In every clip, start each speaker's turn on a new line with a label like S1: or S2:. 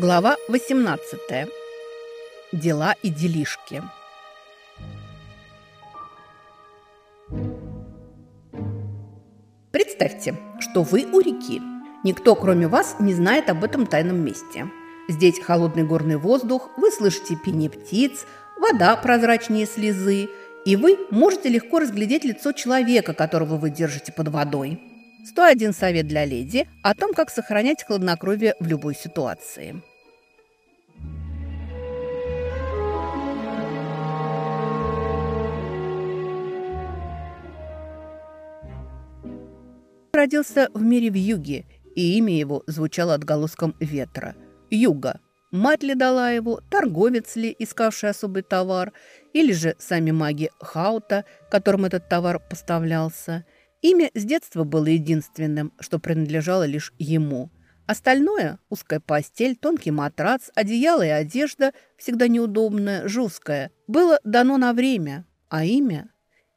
S1: Глава 18. Дела и делишки. Представьте, что вы у реки. Никто, кроме вас, не знает об этом тайном месте. Здесь холодный горный воздух, вы слышите пение птиц, вода прозрачнее слезы, и вы можете легко разглядеть лицо человека, которого вы держите под водой. 101 совет для леди о том, как сохранять хладнокровие в любой ситуации. Родился в мире в юге, и имя его звучало отголоском ветра. Юга. Мать ли дала его, торговец ли, искавший особый товар, или же сами маги Хаута, которым этот товар поставлялся – Имя с детства было единственным, что принадлежало лишь ему. Остальное – узкая постель, тонкий матрац, одеяло и одежда, всегда неудобная, жесткая, было дано на время. А имя?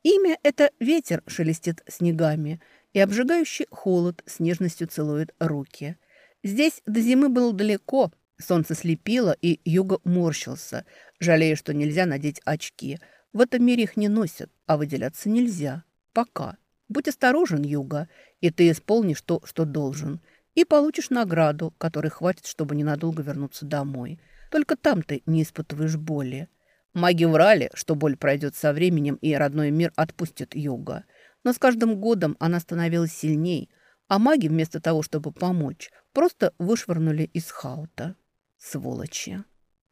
S1: Имя – это ветер шелестит снегами, и обжигающий холод с нежностью целует руки. Здесь до зимы было далеко, солнце слепило, и юго морщился, жалея, что нельзя надеть очки. В этом мире их не носят, а выделяться нельзя. Пока. Будь осторожен, Юга, и ты исполнишь то, что должен, и получишь награду, которой хватит, чтобы ненадолго вернуться домой. Только там ты не испытываешь боли. Маги врали, что боль пройдет со временем, и родной мир отпустит Юга. Но с каждым годом она становилась сильней, а маги, вместо того, чтобы помочь, просто вышвырнули из хаута. Сволочи.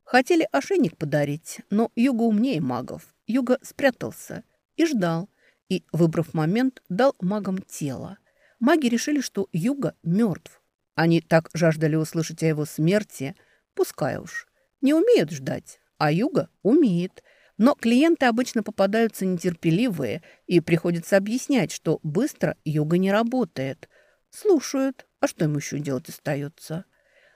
S1: Хотели ошейник подарить, но Юга умнее магов. Юга спрятался и ждал, и, выбрав момент, дал магам тело. Маги решили, что Юга мертв. Они так жаждали услышать о его смерти, пускай уж. Не умеют ждать, а Юга умеет. Но клиенты обычно попадаются нетерпеливые, и приходится объяснять, что быстро Юга не работает. Слушают, а что им еще делать остается?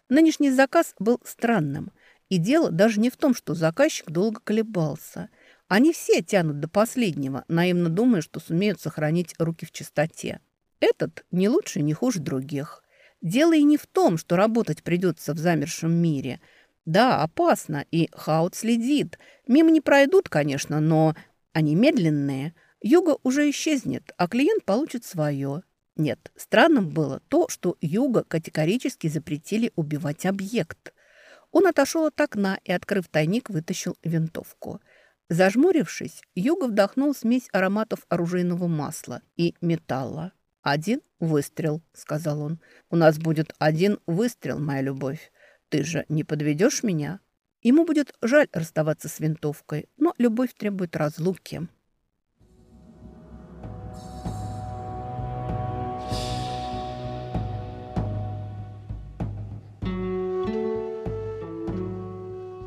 S1: Нынешний заказ был странным. И дело даже не в том, что заказчик долго колебался – они все тянут до последнего, наивно думая, что сумеют сохранить руки в чистоте. Этот не лучше, не хуже других. Дело и не в том, что работать придется в замершем мире. Да, опасно, и Хаут следит. Мимо не пройдут, конечно, но они медленные. Юга уже исчезнет, а клиент получит свое. Нет, странным было то, что Юга категорически запретили убивать объект. Он отошел от окна и, открыв тайник, вытащил винтовку – Зажмурившись, Юга вдохнул смесь ароматов оружейного масла и металла. «Один выстрел», — сказал он. «У нас будет один выстрел, моя любовь. Ты же не подведешь меня?» Ему будет жаль расставаться с винтовкой, но любовь требует разлуки.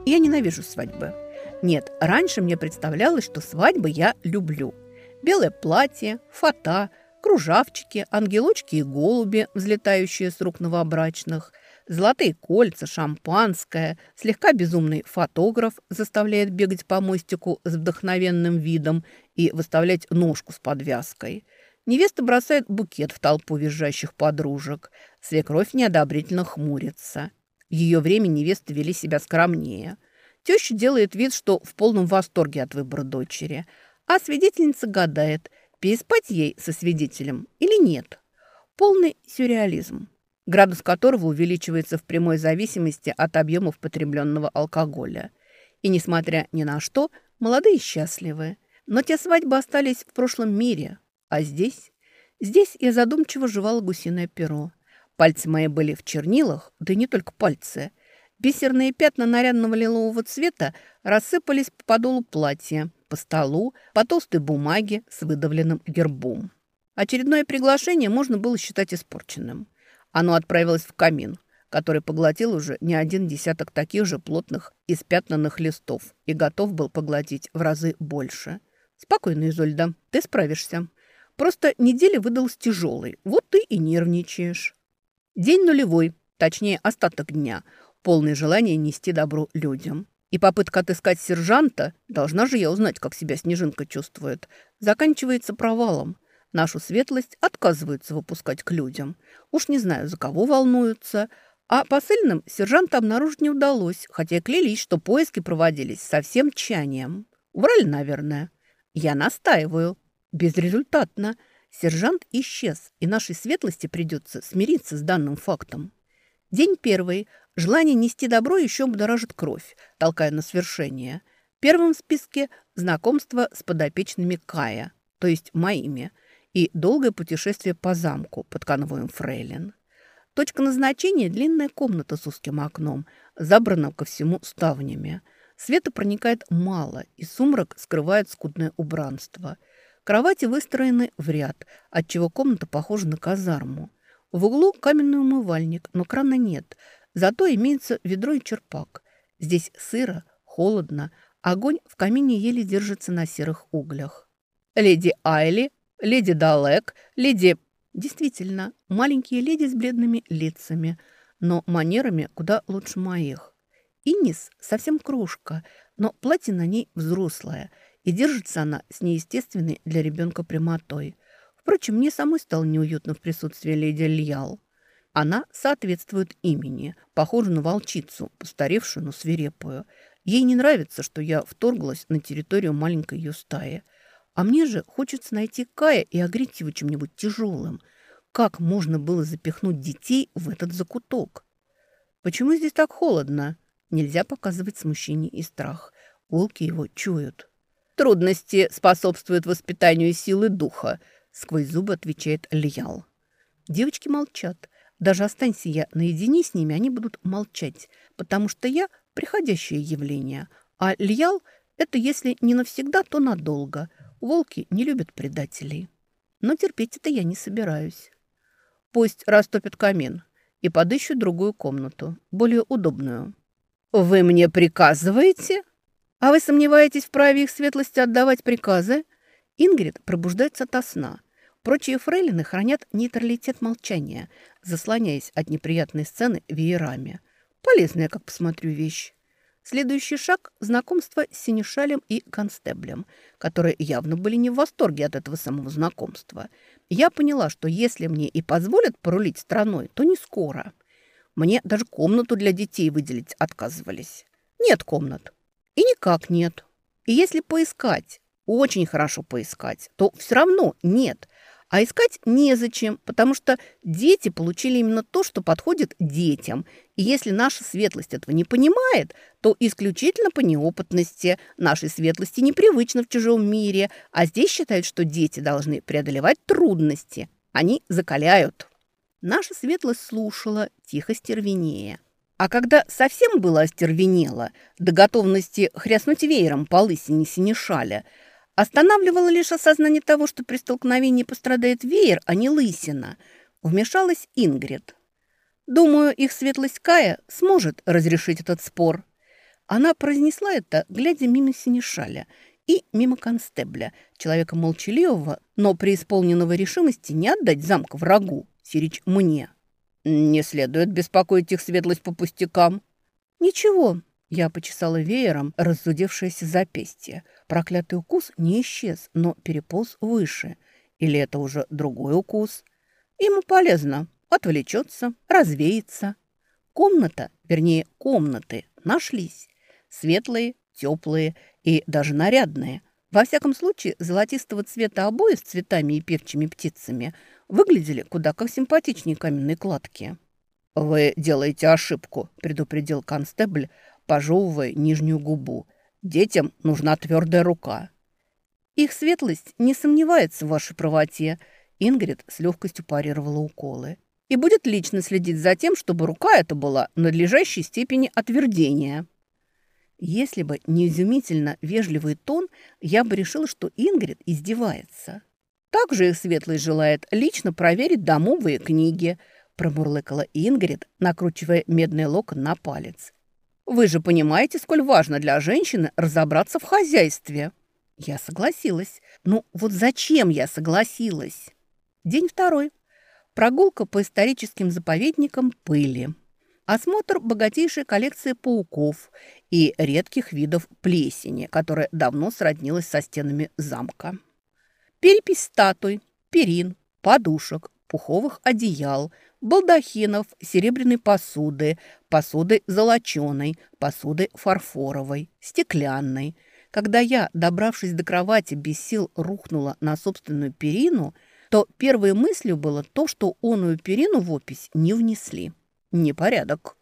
S1: Я ненавижу свадьбы. Нет, раньше мне представлялось, что свадьбы я люблю. Белое платье, фата, кружавчики, ангелочки и голуби, взлетающие с рук новобрачных, золотые кольца, шампанское, слегка безумный фотограф заставляет бегать по мостику с вдохновенным видом и выставлять ножку с подвязкой. Невеста бросает букет в толпу визжащих подружек. Свекровь неодобрительно хмурится. Ее время невесты вели себя скромнее – Теща делает вид, что в полном восторге от выбора дочери, а свидетельница гадает, переспать ей со свидетелем или нет. Полный сюрреализм, градус которого увеличивается в прямой зависимости от объемов потребленного алкоголя. И, несмотря ни на что, молодые счастливы. Но те свадьбы остались в прошлом мире. А здесь? Здесь я задумчиво жевала гусиное перо. Пальцы мои были в чернилах, да и не только пальцы. Бисерные пятна нарядного лилового цвета рассыпались по подолу платья, по столу, по толстой бумаге с выдавленным гербом. Очередное приглашение можно было считать испорченным. Оно отправилось в камин, который поглотил уже не один десяток таких же плотных испятнанных листов и готов был поглотить в разы больше. «Спокойно, Изольда, ты справишься. Просто неделя выдалась тяжелой, вот ты и нервничаешь». День нулевой, точнее остаток дня – полный желания нести добро людям. И попытка отыскать сержанта, должна же я узнать, как себя Снежинка чувствует, заканчивается провалом. Нашу светлость отказываются выпускать к людям. Уж не знаю, за кого волнуются. А посыльным сержанта обнаружить не удалось, хотя клялись, что поиски проводились со всем тчанием. Врали, наверное. Я настаиваю. Безрезультатно. Сержант исчез, и нашей светлости придется смириться с данным фактом. День первый. Желание нести добро еще будоражит кровь, толкая на свершение. Первым в списке – знакомство с подопечными Кая, то есть моими, и долгое путешествие по замку под конвоем Фрейлин. Точка назначения – длинная комната с узким окном, забрана ко всему ставнями. Света проникает мало, и сумрак скрывает скудное убранство. Кровати выстроены в ряд, отчего комната похожа на казарму. В углу каменный умывальник, но крана нет, зато имеется ведро и черпак. Здесь сыро, холодно, огонь в камине еле держится на серых углях. «Леди Айли, леди Далек, леди Действительно, маленькие леди с бледными лицами, но манерами куда лучше моих. Иннис совсем кружка, но платье на ней взрослое, и держится она с неестественной для ребенка прямотой. Впрочем, мне самой стало неуютно в присутствии леди Льял. Она соответствует имени, похожа на волчицу, постаревшую, но свирепую. Ей не нравится, что я вторглась на территорию маленькой ее стаи – а мне же хочется найти Кая и огреть его чем-нибудь тяжелым. Как можно было запихнуть детей в этот закуток? Почему здесь так холодно? Нельзя показывать смущение и страх. Волки его чуют. Трудности способствуют воспитанию силы духа, сквозь зубы отвечает Льял. Девочки молчат. Даже останься я наедине с ними, они будут молчать, потому что я – приходящее явление, а Льял – это если не навсегда, то надолго – Волки не любят предателей. Но терпеть это я не собираюсь. Пусть растопят камин и подыщут другую комнату, более удобную. «Вы мне приказываете?» «А вы сомневаетесь в праве их светлости отдавать приказы?» Ингрид пробуждается ото сна. Прочие фрейлины хранят нейтралитет молчания, заслоняясь от неприятной сцены веерами. Полезная, как посмотрю, вещь. Следующий шаг – знакомство с Синишалем и Констеблем, которые явно были не в восторге от этого самого знакомства. Я поняла, что если мне и позволят порулить страной, то не скоро. Мне даже комнату для детей выделить отказывались. Нет комнат. И никак нет. И если поискать, очень хорошо поискать, то все равно нет – а искать незачем, потому что дети получили именно то, что подходит детям. И если наша светлость этого не понимает, то исключительно по неопытности. Нашей светлости непривычно в чужом мире, а здесь считают, что дети должны преодолевать трудности. Они закаляют. Наша светлость слушала, тихо стервенея. А когда совсем было остервенело, до готовности хряснуть веером по лысине синешаля – Останавливало лишь осознание того, что при столкновении пострадает веер, а не лысина. Вмешалась Ингрид. Думаю, их светлость Кая сможет разрешить этот спор. Она произнесла это, глядя мимо Синишаля и мимо констебля, человека молчаливого, но преисполненного решимости не отдать замка врагу, сирич мне. Не следует беспокоить их светлость по пустякам. Ничего, я почесала веером раззудевшееся запястье. Проклятый укус не исчез, но переполз выше. Или это уже другой укус? Ему полезно. Отвлечется, развеется. Комната, вернее, комнаты нашлись. Светлые, теплые и даже нарядные. Во всяком случае, золотистого цвета обои с цветами и певчими птицами выглядели куда как симпатичнее каменной кладки. «Вы делаете ошибку», – предупредил констебль, пожевывая нижнюю губу. «Детям нужна твердая рука». «Их светлость не сомневается в вашей правоте», Ингрид с легкостью парировала уколы. «И будет лично следить за тем, чтобы рука эта была надлежащей степени отвердения». Если бы не изумительно вежливый тон, я бы решила, что Ингрид издевается. Также их светлость желает лично проверить домовые книги, промурлыкала Ингрид, накручивая медный локон на палец. Вы же понимаете, сколь важно для женщины разобраться в хозяйстве. Я согласилась. Ну вот зачем я согласилась? День второй. Прогулка по историческим заповедникам пыли. Осмотр богатейшей коллекции пауков и редких видов плесени, которая давно сроднилась со стенами замка. Перепись статуй, перин, подушек, пуховых одеял, балдахинов, серебряной посуды, посуды золоченой, посуды фарфоровой, стеклянной. Когда я, добравшись до кровати, без сил рухнула на собственную перину, то первой мыслью было то, что оную перину в опись не внесли. Непорядок.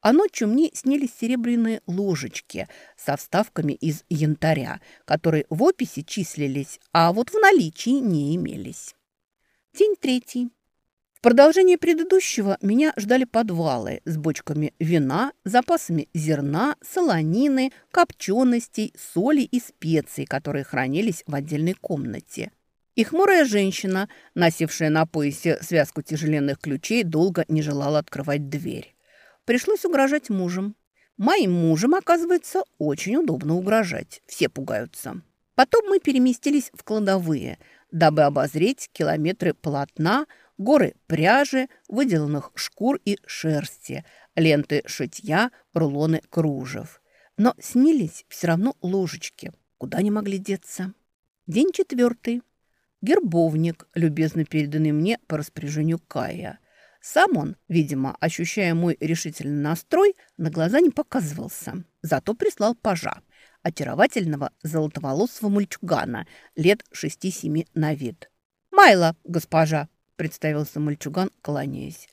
S1: А ночью мне снились серебряные ложечки со вставками из янтаря, которые в описи числились, а вот в наличии не имелись. День третий. В продолжение предыдущего меня ждали подвалы с бочками вина, запасами зерна, солонины, копченостей, соли и специй, которые хранились в отдельной комнате. И хмурая женщина, носившая на поясе связку тяжеленных ключей, долго не желала открывать дверь. Пришлось угрожать мужем. Моим мужем, оказывается, очень удобно угрожать. Все пугаются. Потом мы переместились в кладовые, дабы обозреть километры полотна, горы пряжи, выделанных шкур и шерсти, ленты шитья, рулоны кружев. Но снились все равно ложечки. Куда они могли деться? День четвертый. Гербовник, любезно переданный мне по распоряжению Кая. Сам он, видимо, ощущая мой решительный настрой, на глаза не показывался. Зато прислал пажа, очаровательного золотоволосого мальчугана, лет шести-семи на вид. «Майло, госпожа!» – представился мальчуган, кланяясь.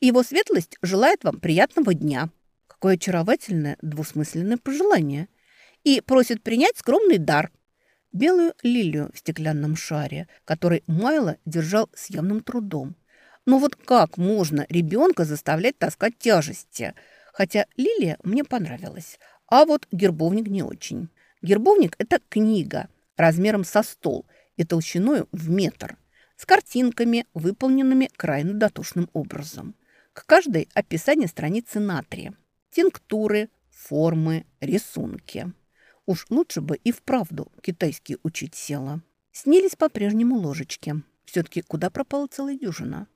S1: «Его светлость желает вам приятного дня». Какое очаровательное двусмысленное пожелание. И просит принять скромный дар. Белую лилию в стеклянном шаре, который Майло держал с явным трудом. Но вот как можно ребенка заставлять таскать тяжести? Хотя лилия мне понравилась, а вот гербовник не очень. Гербовник – это книга размером со стол и толщиной в метр, с картинками, выполненными крайне дотошным образом. К каждой описание страницы натрия, тинктуры, формы, рисунки. Уж лучше бы и вправду китайский учить села. Снились по-прежнему ложечки. Все-таки куда пропала целая дюжина?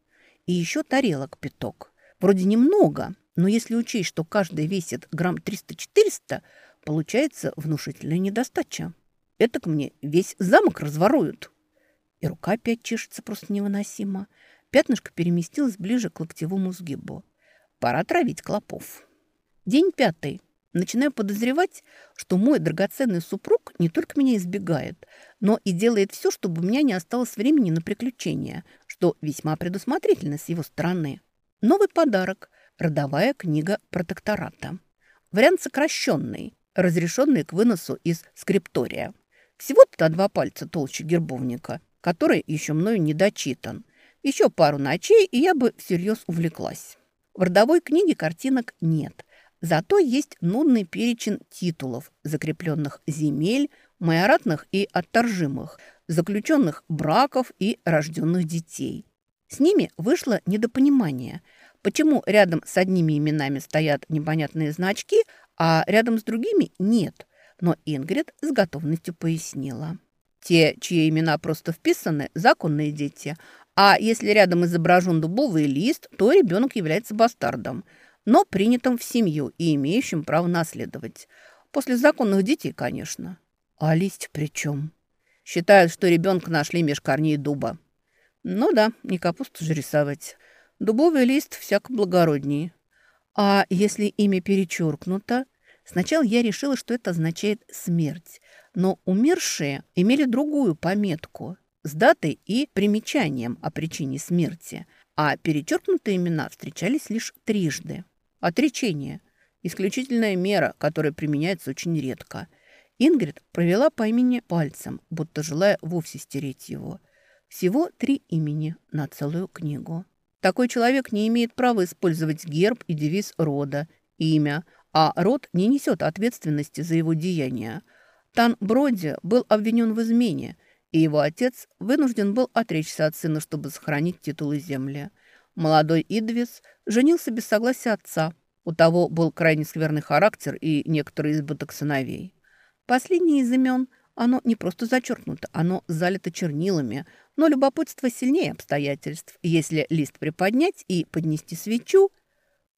S1: И еще тарелок пяток. Вроде немного, но если учесть, что каждая весит грамм 300-400, получается внушительная недостача. Это к мне весь замок разворуют. И рука опять чешется просто невыносимо. Пятнышко переместилось ближе к локтевому сгибу. Пора травить клопов. День пятый. Начинаю подозревать, что мой драгоценный супруг не только меня избегает, но и делает все, чтобы у меня не осталось времени на приключения, что весьма предусмотрительно с его стороны. Новый подарок – родовая книга протектората. Вариант сокращенный, разрешенный к выносу из скриптория. Всего-то два пальца толще гербовника, который еще мною не дочитан. Еще пару ночей, и я бы всерьез увлеклась. В родовой книге картинок нет – Зато есть нудный перечень титулов, закрепленных земель, майоратных и отторжимых, заключенных браков и рожденных детей. С ними вышло недопонимание, почему рядом с одними именами стоят непонятные значки, а рядом с другими нет. Но Ингрид с готовностью пояснила. Те, чьи имена просто вписаны, законные дети. А если рядом изображен дубовый лист, то ребенок является бастардом – но принятым в семью и имеющим право наследовать. После законных детей, конечно. А листь при чем? Считают, что ребенка нашли меж корней дуба. Ну да, не капусту же рисовать. Дубовый лист всяко благороднее. А если имя перечеркнуто? Сначала я решила, что это означает смерть. Но умершие имели другую пометку с датой и примечанием о причине смерти, а перечеркнутые имена встречались лишь трижды. Отречение – исключительная мера, которая применяется очень редко. Ингрид провела по имени пальцем, будто желая вовсе стереть его. Всего три имени на целую книгу. Такой человек не имеет права использовать герб и девиз рода, имя, а род не несет ответственности за его деяния. Тан Броди был обвинен в измене, и его отец вынужден был отречься от сына, чтобы сохранить титулы земли. Молодой Идвис женился без согласия отца. У того был крайне скверный характер и некоторый избыток сыновей. Последнее из имен, оно не просто зачеркнуто, оно залито чернилами, но любопытство сильнее обстоятельств. Если лист приподнять и поднести свечу...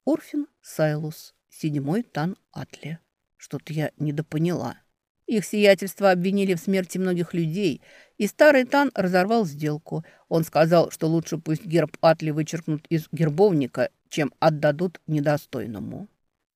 S1: Орфин Сайлус, седьмой Тан Атли. Что-то я недопоняла. Их сиятельство обвинили в смерти многих людей, и старый Тан разорвал сделку. Он сказал, что лучше пусть герб Атли вычеркнут из гербовника, чем отдадут недостойному.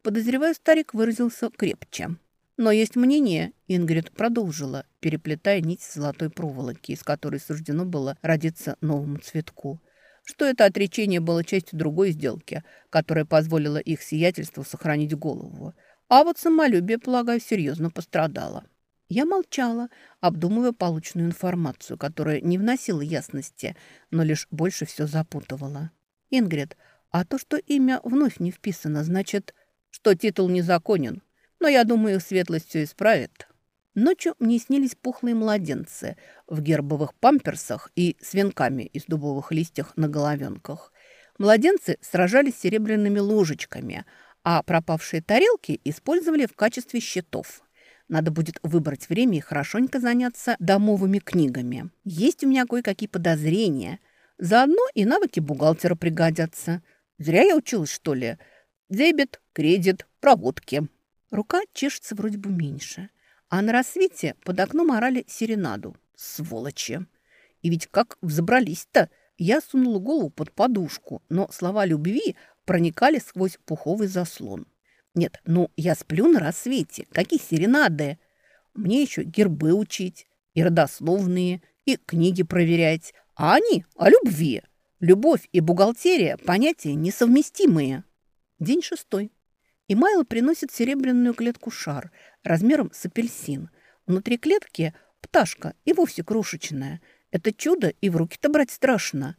S1: Подозреваю, старик выразился крепче. Но есть мнение, Ингрид продолжила, переплетая нить золотой проволоки, из которой суждено было родиться новому цветку, что это отречение было частью другой сделки, которая позволила их сиятельству сохранить голову. А вот самолюбие, полагаю, серьезно пострадало. Я молчала, обдумывая полученную информацию, которая не вносила ясности, но лишь больше все запутывала. «Ингрид, а то, что имя вновь не вписано, значит, что титул незаконен. Но я думаю, светлость все исправит». Ночью мне снились пухлые младенцы в гербовых памперсах и с венками из дубовых листьев на головенках. Младенцы сражались серебряными ложечками, а пропавшие тарелки использовали в качестве щитов – надо будет выбрать время и хорошенько заняться домовыми книгами. Есть у меня кое-какие подозрения. Заодно и навыки бухгалтера пригодятся. Зря я училась, что ли? Дебет, кредит, проводки. Рука чешется вроде бы меньше. А на рассвете под окном орали серенаду. Сволочи! И ведь как взобрались-то? Я сунула голову под подушку, но слова любви проникали сквозь пуховый заслон. Нет, ну, я сплю на рассвете. Какие серенады? Мне еще гербы учить, и родословные, и книги проверять. А они о любви. Любовь и бухгалтерия – понятия несовместимые. День шестой. И Майло приносит серебряную клетку-шар размером с апельсин. Внутри клетки пташка и вовсе крошечная. Это чудо и в руки-то брать страшно.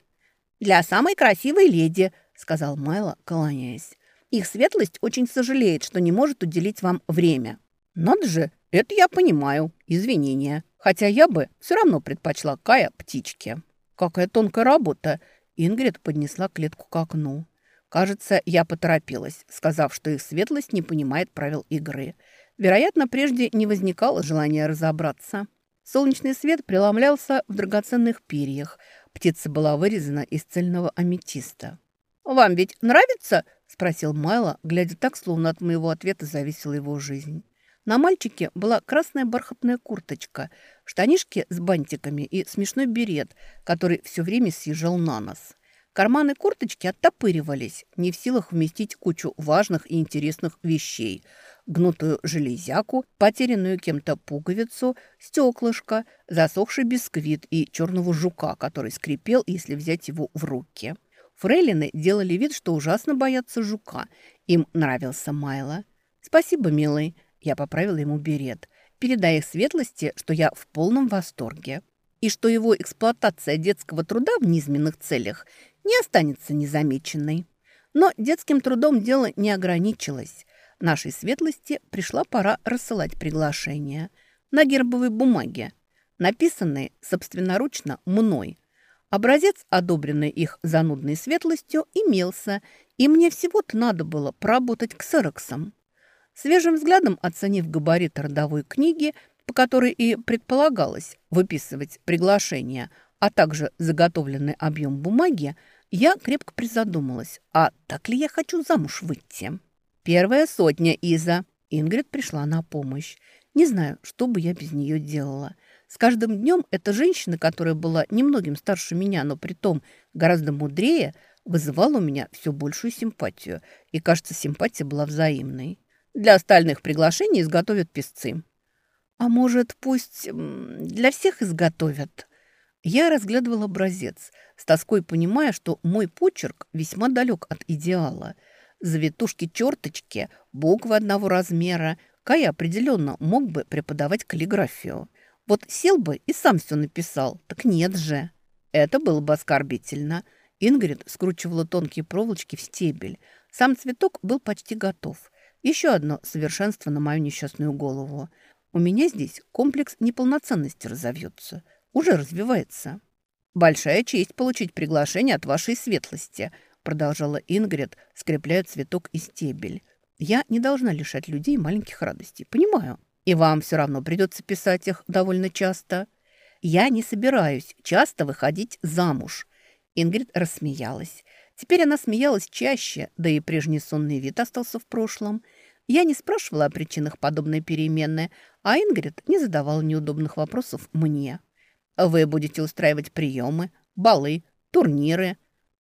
S1: «Для самой красивой леди», – сказал Майло, кланяясь. Их светлость очень сожалеет, что не может уделить вам время. Надо же, это я понимаю. Извинения. Хотя я бы все равно предпочла Кая птичке. Какая тонкая работа. Ингрид поднесла клетку к окну. Кажется, я поторопилась, сказав, что их светлость не понимает правил игры. Вероятно, прежде не возникало желания разобраться. Солнечный свет преломлялся в драгоценных перьях. Птица была вырезана из цельного аметиста. «Вам ведь нравится?» спросил Майло, глядя так, словно от моего ответа зависела его жизнь. На мальчике была красная бархатная курточка, штанишки с бантиками и смешной берет, который все время съезжал на нос. Карманы курточки оттопыривались, не в силах вместить кучу важных и интересных вещей. Гнутую железяку, потерянную кем-то пуговицу, стеклышко, засохший бисквит и черного жука, который скрипел, если взять его в руки. Фрейлины делали вид, что ужасно боятся жука. Им нравился Майло. «Спасибо, милый». Я поправила ему берет. «Передай их светлости, что я в полном восторге. И что его эксплуатация детского труда в низменных целях не останется незамеченной». Но детским трудом дело не ограничилось. Нашей светлости пришла пора рассылать приглашения на гербовой бумаге, написанные собственноручно мной, Образец, одобренный их занудной светлостью, имелся, и мне всего-то надо было поработать ксероксом. Свежим взглядом оценив габарит родовой книги, по которой и предполагалось выписывать приглашение, а также заготовленный объем бумаги, я крепко призадумалась, а так ли я хочу замуж выйти? Первая сотня, Иза. Ингрид пришла на помощь. Не знаю, что бы я без нее делала. С каждым днем эта женщина, которая была немногим старше меня, но при том гораздо мудрее, вызывала у меня все большую симпатию. И, кажется, симпатия была взаимной. Для остальных приглашений изготовят песцы. А может, пусть для всех изготовят? Я разглядывал образец, с тоской понимая, что мой почерк весьма далек от идеала. Завитушки-черточки, буквы одного размера. Кай определенно мог бы преподавать каллиграфию. Вот сел бы и сам все написал. Так нет же. Это было бы оскорбительно. Ингрид скручивала тонкие проволочки в стебель. Сам цветок был почти готов. Еще одно совершенство на мою несчастную голову. У меня здесь комплекс неполноценности разовьется. Уже развивается. «Большая честь получить приглашение от вашей светлости», продолжала Ингрид, скрепляя цветок и стебель. «Я не должна лишать людей маленьких радостей. Понимаю». И вам все равно придется писать их довольно часто. Я не собираюсь часто выходить замуж. Ингрид рассмеялась. Теперь она смеялась чаще, да и прежний сонный вид остался в прошлом. Я не спрашивала о причинах подобной перемены, А Ингрид не задавала неудобных вопросов мне. Вы будете устраивать приемы, балы, турниры.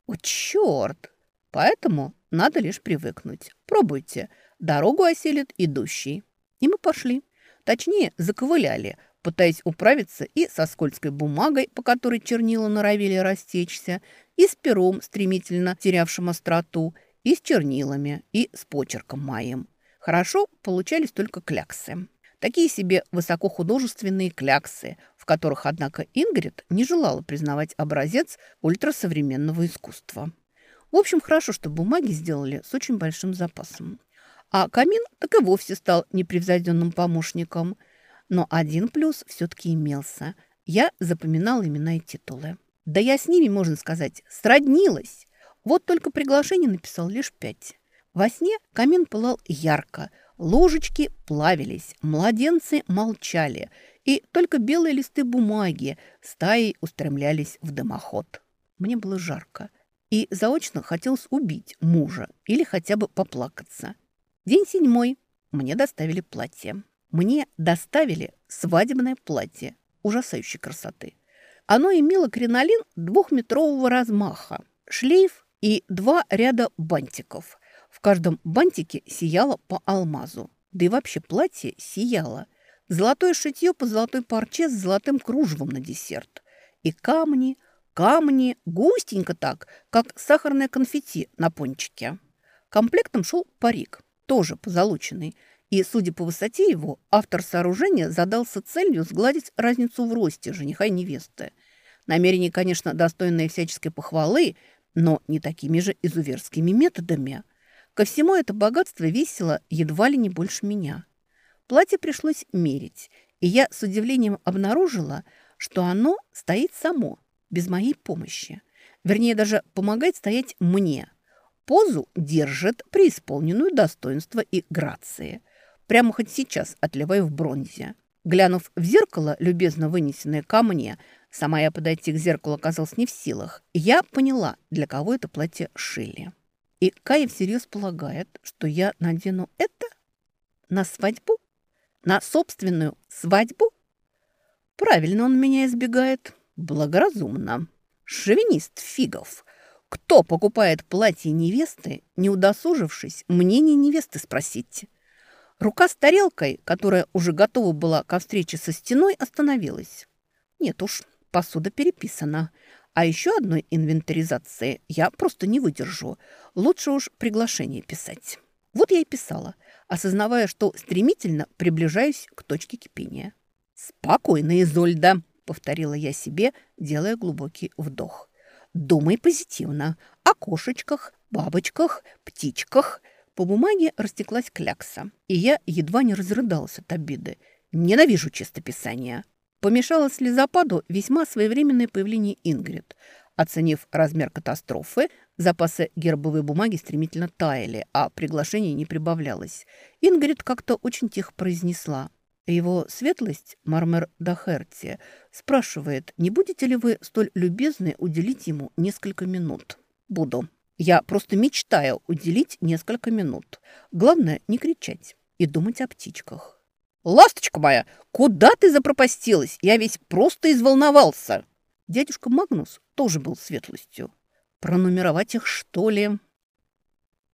S1: О, черт! Поэтому надо лишь привыкнуть. Пробуйте. Дорогу осилит идущий. И мы пошли. Точнее, заковыляли, пытаясь управиться и со скользкой бумагой, по которой чернила норовили растечься, и с пером, стремительно терявшим остроту, и с чернилами, и с почерком моим. Хорошо получались только кляксы. Такие себе высокохудожественные кляксы, в которых, однако, Ингрид не желала признавать образец ультрасовременного искусства. В общем, хорошо, что бумаги сделали с очень большим запасом. А камин так и вовсе стал непревзойденным помощником. Но один плюс все-таки имелся. Я запоминала имена и титулы. Да я с ними, можно сказать, сроднилась. Вот только приглашение написал лишь пять. Во сне камин пылал ярко, ложечки плавились, младенцы молчали, и только белые листы бумаги стаей устремлялись в дымоход. Мне было жарко, и заочно хотелось убить мужа или хотя бы поплакаться. День седьмой. Мне доставили платье. Мне доставили свадебное платье ужасающей красоты. Оно имело кринолин двухметрового размаха, шлейф и два ряда бантиков – в каждом бантике сияло по алмазу. Да и вообще платье сияло. Золотое шитье по золотой парче с золотым кружевом на десерт. И камни, камни, густенько так, как сахарное конфетти на пончике. Комплектом шел парик, тоже позолоченный. И, судя по высоте его, автор сооружения задался целью сгладить разницу в росте жениха и невесты. Намерение, конечно, достойное всяческой похвалы, но не такими же изуверскими методами – Ко всему это богатство весило едва ли не больше меня. Платье пришлось мерить, и я с удивлением обнаружила, что оно стоит само, без моей помощи. Вернее, даже помогает стоять мне. Позу держит преисполненную достоинства и грации. Прямо хоть сейчас отливаю в бронзе. Глянув в зеркало, любезно вынесенное ко мне, сама я подойти к зеркалу оказалась не в силах, я поняла, для кого это платье шили. И Кая всерьез полагает, что я надену это на свадьбу? На собственную свадьбу? Правильно он меня избегает. Благоразумно. Шовинист фигов. Кто покупает платье невесты, не удосужившись мнение невесты спросить? Рука с тарелкой, которая уже готова была ко встрече со стеной, остановилась. Нет уж, посуда переписана. А еще одной инвентаризации я просто не выдержу. Лучше уж приглашение писать. Вот я и писала, осознавая, что стремительно приближаюсь к точке кипения. «Спокойно, Изольда», — повторила я себе, делая глубокий вдох. «Думай позитивно. О кошечках, бабочках, птичках». По бумаге растеклась клякса, и я едва не разрыдалась от обиды. «Ненавижу чистописание». Помешало слезопаду весьма своевременное появление Ингрид. Оценив размер катастрофы, запасы гербовой бумаги стремительно таяли, а приглашений не прибавлялось. Ингрид как-то очень тихо произнесла. Его светлость, Мармер Дахерти, спрашивает, не будете ли вы столь любезны уделить ему несколько минут? Буду. Я просто мечтаю уделить несколько минут. Главное, не кричать и думать о птичках. «Ласточка моя, куда ты запропастилась? Я весь просто изволновался!» Дядюшка Магнус тоже был светлостью. «Пронумеровать их, что ли?»